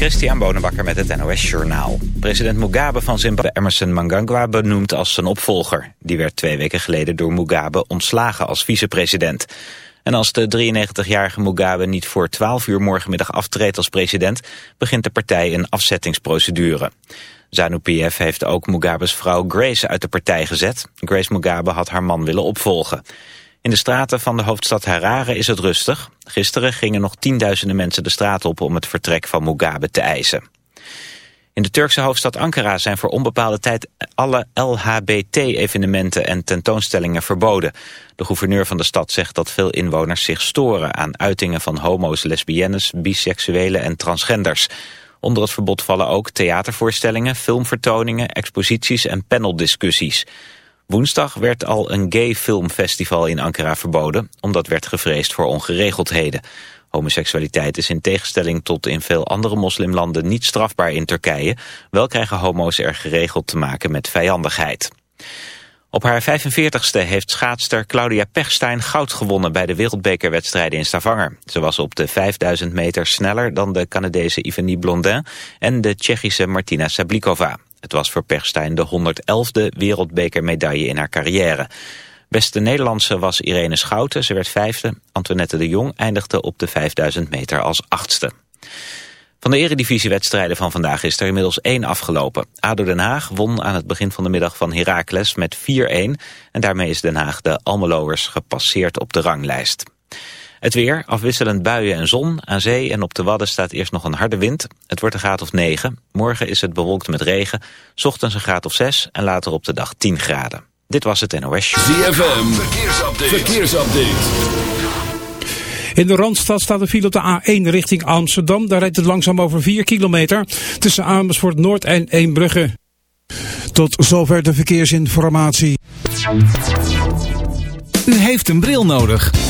Christian Bonenbakker met het NOS Journaal. President Mugabe van Zimbabwe Emerson Mnangagwa benoemd als zijn opvolger. Die werd twee weken geleden door Mugabe ontslagen als vicepresident. En als de 93-jarige Mugabe niet voor 12 uur morgenmiddag aftreedt als president... begint de partij een afzettingsprocedure. ZANU-PF heeft ook Mugabe's vrouw Grace uit de partij gezet. Grace Mugabe had haar man willen opvolgen. In de straten van de hoofdstad Harare is het rustig. Gisteren gingen nog tienduizenden mensen de straat op om het vertrek van Mugabe te eisen. In de Turkse hoofdstad Ankara zijn voor onbepaalde tijd alle LHBT-evenementen en tentoonstellingen verboden. De gouverneur van de stad zegt dat veel inwoners zich storen aan uitingen van homo's, lesbiennes, biseksuelen en transgenders. Onder het verbod vallen ook theatervoorstellingen, filmvertoningen, exposities en paneldiscussies. Woensdag werd al een gay filmfestival in Ankara verboden, omdat werd gevreesd voor ongeregeldheden. Homoseksualiteit is in tegenstelling tot in veel andere moslimlanden niet strafbaar in Turkije. Wel krijgen homo's er geregeld te maken met vijandigheid. Op haar 45ste heeft schaatster Claudia Pechstein goud gewonnen bij de wereldbekerwedstrijden in Stavanger. Ze was op de 5000 meter sneller dan de Canadese Ivanie Blondin en de Tsjechische Martina Sablikova. Het was voor Pechstein de 111e wereldbekermedaille in haar carrière. Beste Nederlandse was Irene Schouten, ze werd vijfde. Antoinette de Jong eindigde op de 5000 meter als achtste. Van de eredivisiewedstrijden van vandaag is er inmiddels één afgelopen. ADO Den Haag won aan het begin van de middag van Heracles met 4-1. En daarmee is Den Haag de Almeloers gepasseerd op de ranglijst. Het weer, afwisselend buien en zon. Aan zee en op de Wadden staat eerst nog een harde wind. Het wordt een graad of 9. Morgen is het bewolkt met regen. Ochtends een graad of 6 en later op de dag 10 graden. Dit was het NOS. ZFM, verkeersupdate. verkeersupdate. In de Randstad staat de file op de A1 richting Amsterdam. Daar rijdt het langzaam over 4 kilometer tussen Amersfoort Noord en Eembrugge. Tot zover de verkeersinformatie. U heeft een bril nodig.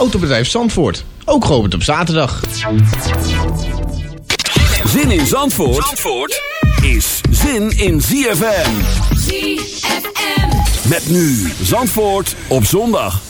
Autobedrijf Zandvoort, ook geopend op zaterdag. Zin in Zandvoort, Zandvoort is zin in ZFM. ZFM. Met nu Zandvoort op zondag.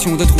version de trou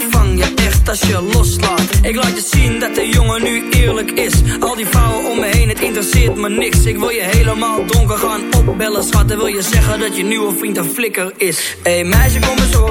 als je loslaat. Ik laat je zien dat de jongen nu eerlijk is. Al die vrouwen om me heen, het interesseert me niks. Ik wil je helemaal donker gaan opbellen, schat. En wil je zeggen dat je nieuwe vriend een flikker is. Hé meisje, kom eens horen,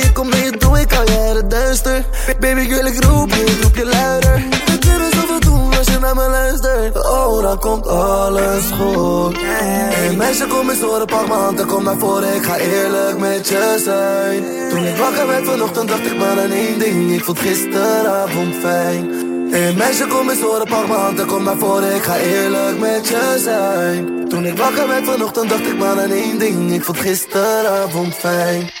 Komt mee, doe ik al het duister. Baby, wil ik roep je, roep je luider. Kunnen zoveel doen als je naar me luistert. Oh, dan komt alles goed. Hey meisje, kom eens horen, pak m'n hand en kom naar voren. Ik ga eerlijk met je zijn. Toen ik wakker werd vanochtend, dacht ik maar aan één ding. Ik vond gisteravond fijn. Hey meisje, kom eens horen, pak m'n hand en kom naar voren. Ik ga eerlijk met je zijn. Toen ik wakker werd vanochtend, dacht ik maar aan één ding. Ik vond gisteravond fijn.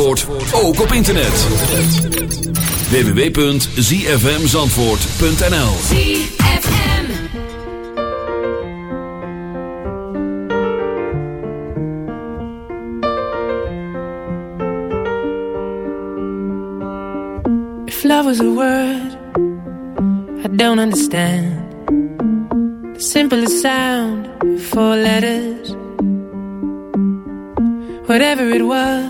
Zandvoort ook op internet. www.zfmzandvoort.nl ZFM If love was a word I don't understand. The simplest sound Four letters. Whatever it was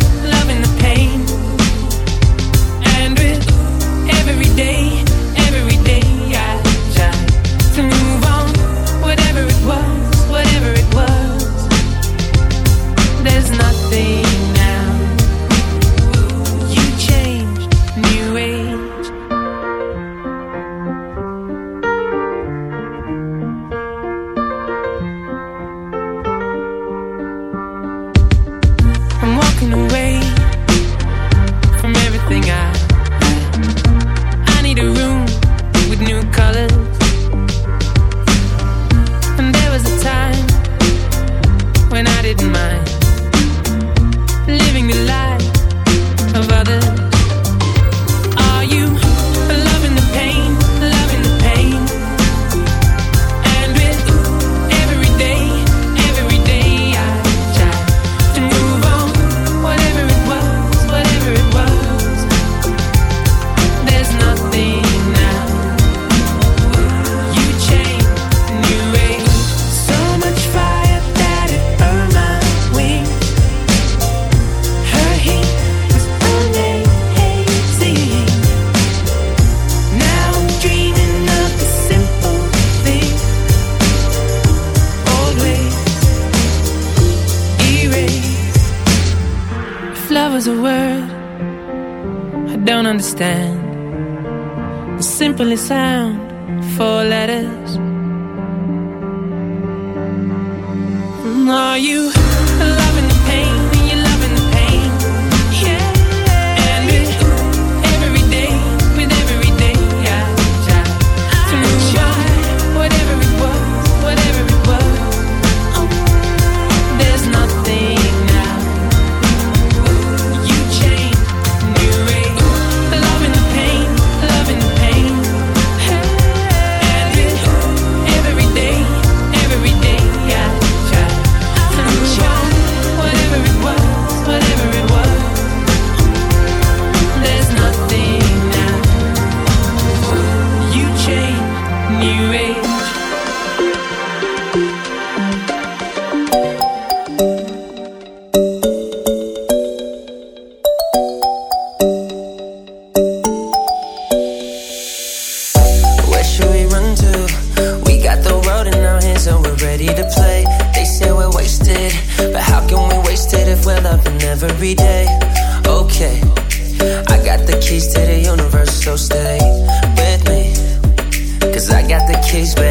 always been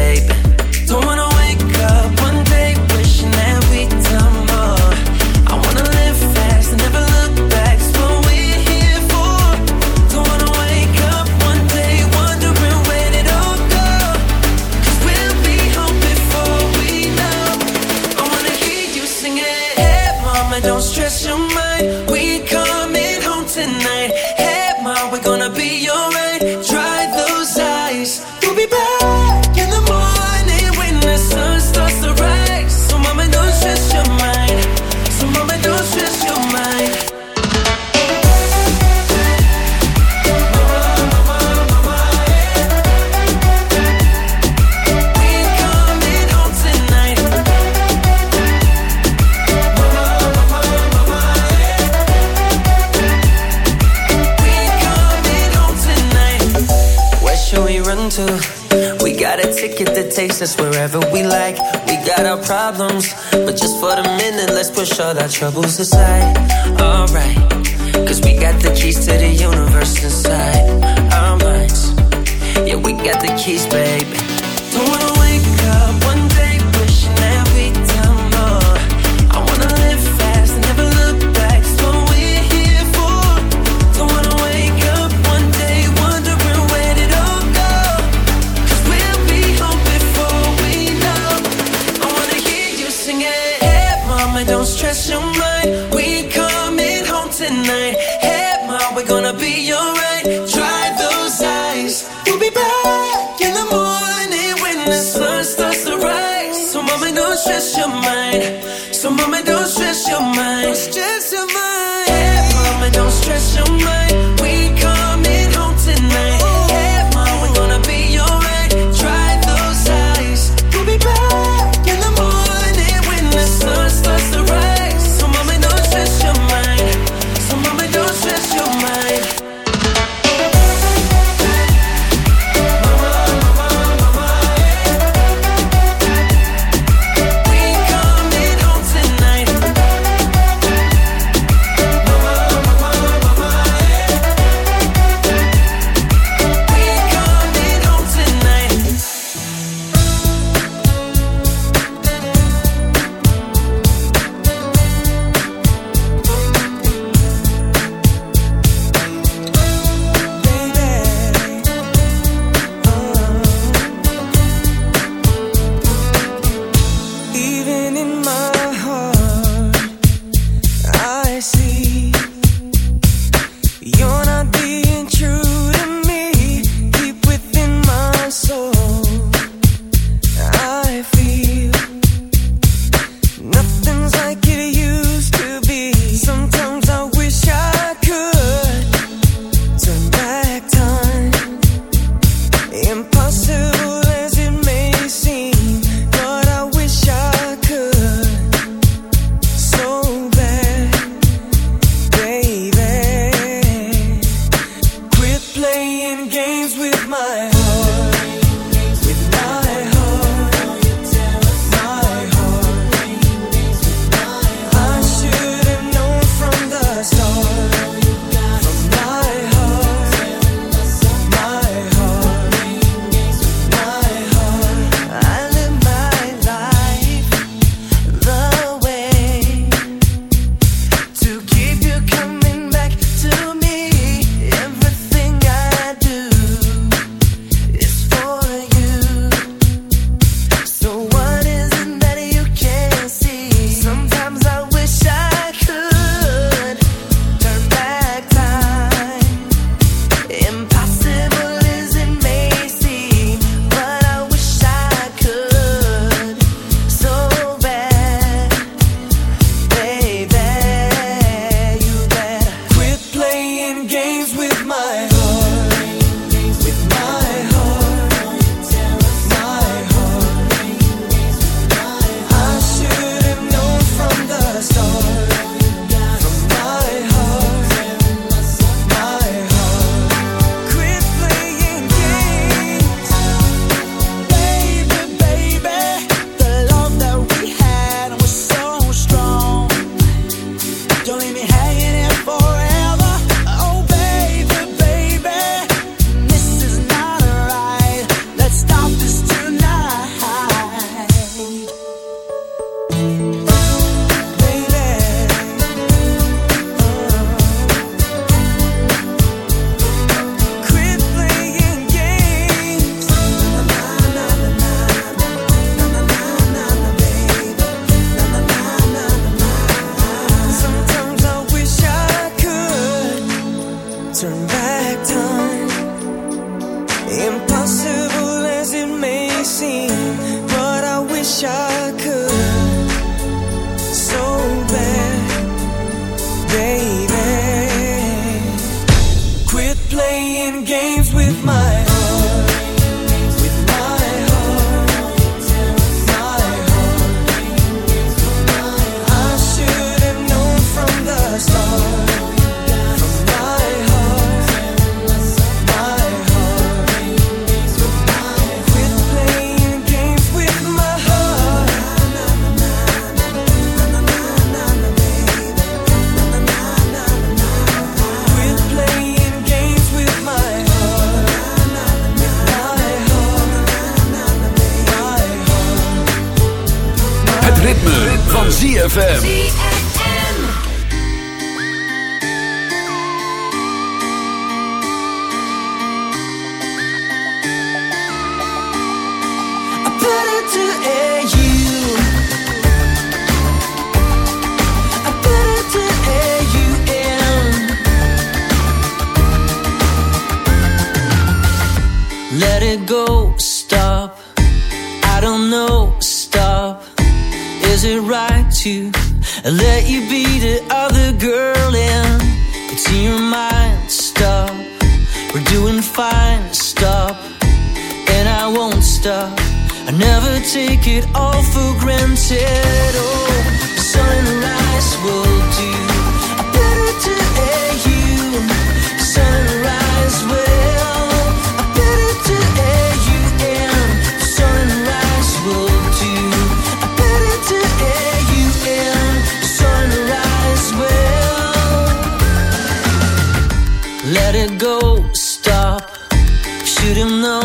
our troubles aside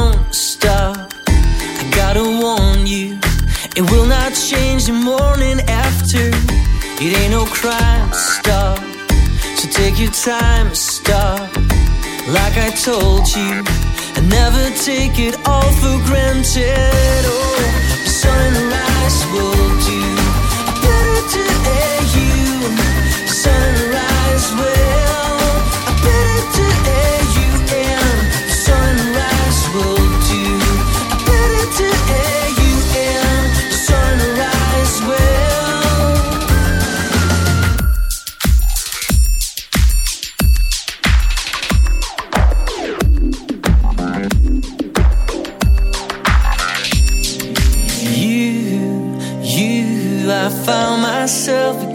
known, stop. I gotta warn you, it will not change the morning after. It ain't no crime, stop. So take your time, stop. Like I told you, I never take it all for granted. Oh, the sunrise will do. Better to air you. Sunrise will.